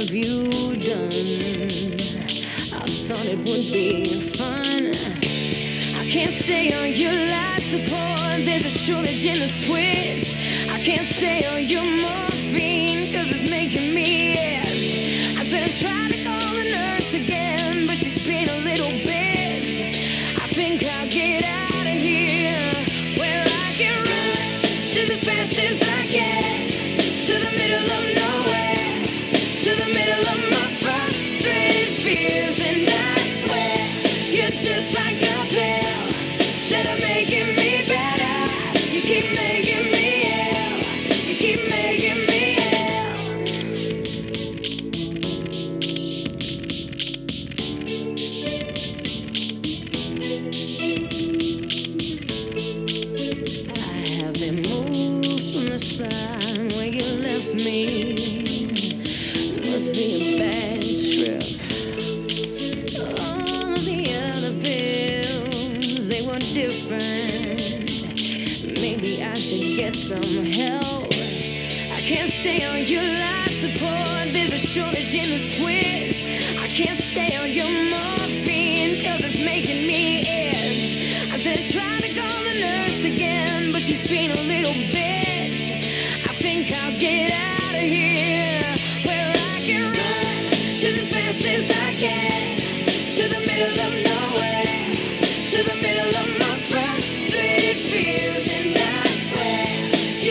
have you done? I thought it would be fun. I can't stay on your life support. There's a shortage in the switch. I can't stay on your morphine, cause it's making me itch. I said try. to where you left me. It must be a bad trip. All of the other pills, they were different. Maybe I should get some help. I can't stay on your life support. There's a shortage in the switch. I can't stay on your morphine, cause it's making me itch. I said, try to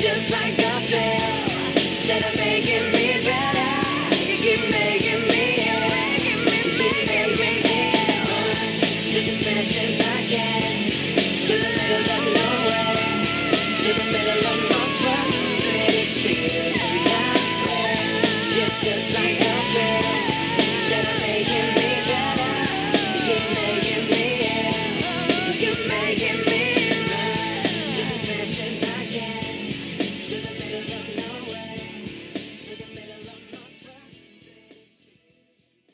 just like a pill, Instead of making me.